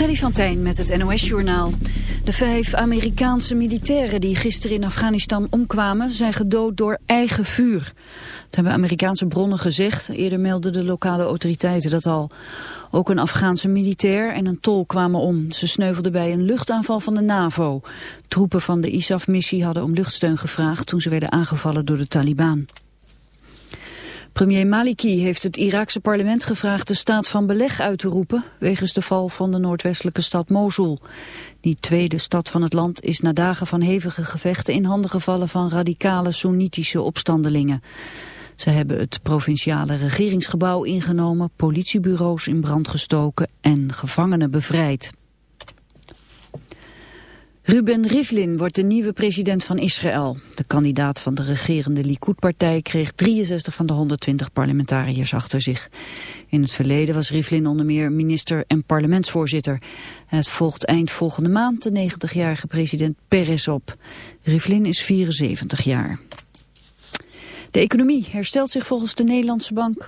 Freddy van met het NOS-journaal. De vijf Amerikaanse militairen die gisteren in Afghanistan omkwamen... zijn gedood door eigen vuur. Dat hebben Amerikaanse bronnen gezegd. Eerder meldden de lokale autoriteiten dat al. Ook een Afghaanse militair en een tol kwamen om. Ze sneuvelden bij een luchtaanval van de NAVO. Troepen van de ISAF-missie hadden om luchtsteun gevraagd... toen ze werden aangevallen door de Taliban. Premier Maliki heeft het Iraakse parlement gevraagd de staat van beleg uit te roepen wegens de val van de noordwestelijke stad Mosul. Die tweede stad van het land is na dagen van hevige gevechten in handen gevallen van radicale Soenitische opstandelingen. Ze hebben het provinciale regeringsgebouw ingenomen, politiebureaus in brand gestoken en gevangenen bevrijd. Ruben Rivlin wordt de nieuwe president van Israël. De kandidaat van de regerende Likud-partij kreeg 63 van de 120 parlementariërs achter zich. In het verleden was Rivlin onder meer minister en parlementsvoorzitter. Het volgt eind volgende maand de 90-jarige president Peres op. Rivlin is 74 jaar. De economie herstelt zich volgens de Nederlandse bank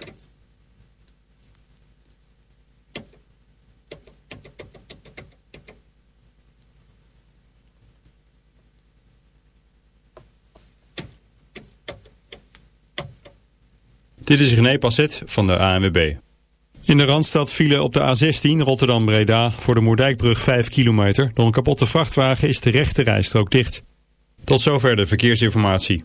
Dit is René Passet van de ANWB. In de Randstad vielen op de A16 Rotterdam-Breda voor de Moerdijkbrug 5 kilometer. Door een kapotte vrachtwagen is de rechte rijstrook dicht. Tot zover de verkeersinformatie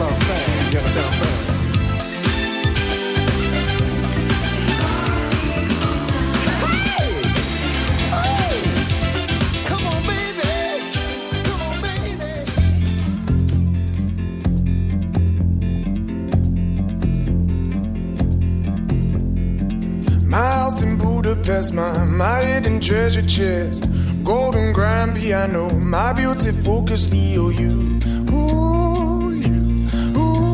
Love fast. You understand what I'm saying? Budapest, my, my hidden treasure chest, golden grand piano, my beauty focus EOU. Ooh,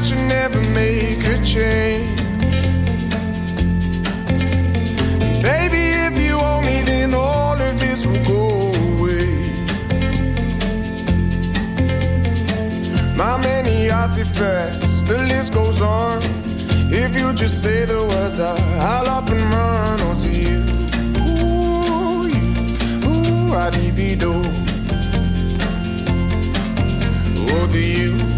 should never make a change. Baby, if you owe me, then all of this will go away. My many artifacts, the list goes on. If you just say the words, I, I'll up and run onto you. I divido over you.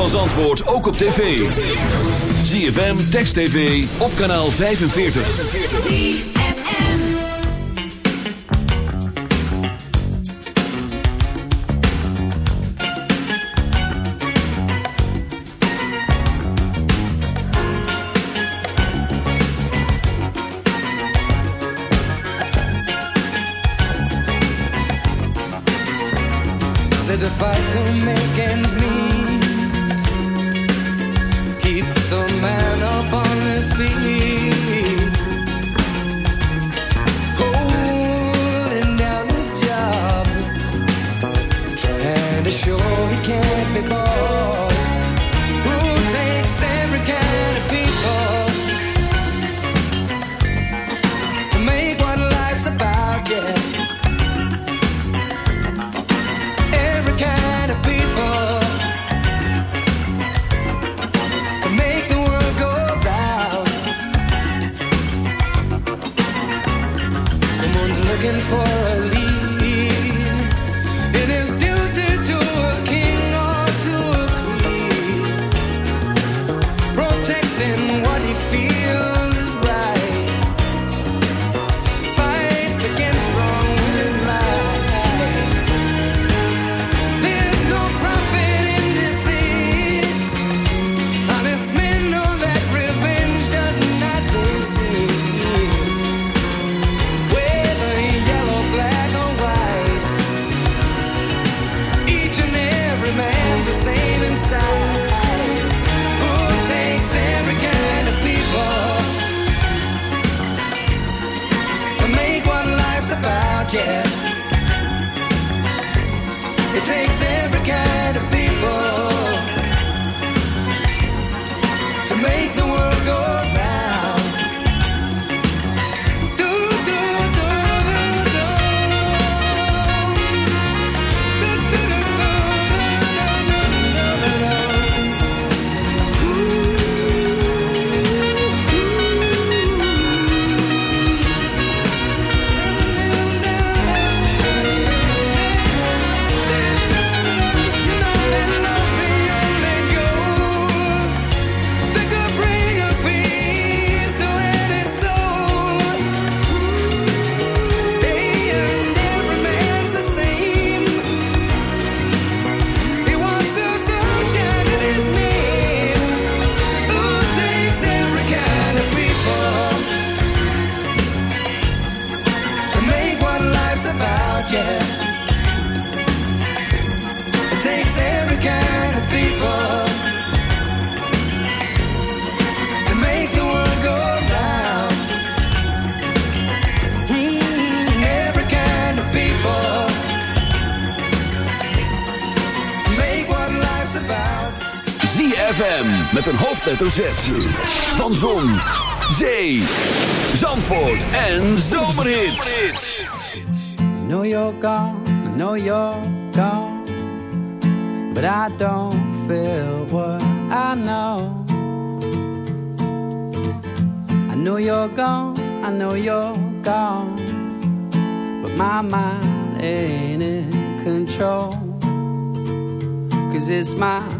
Van Zandvoort ook op tv. ZFM, Text TV, op kanaal 45. Said the fight to make ends meet hoofdletter Z. Van Zon, Zee, Zandvoort en Zomerhits. Know you're gone, I know you're gone, but I don't feel what I know. I know you're gone, I know you're gone, but my mind ain't in control. Cause it's my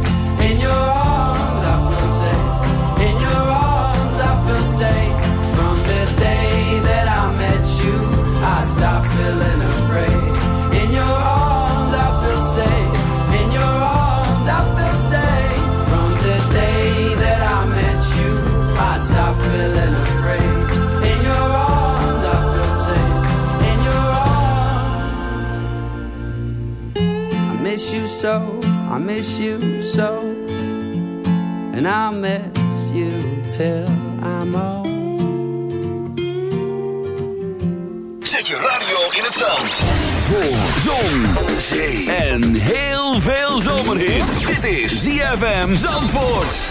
So, I miss you so. And I'll miss you till I'm old. Zet je radio in het zand. Voor zon, zee en heel veel zomerhit. Dit is ZFM Zandvoort.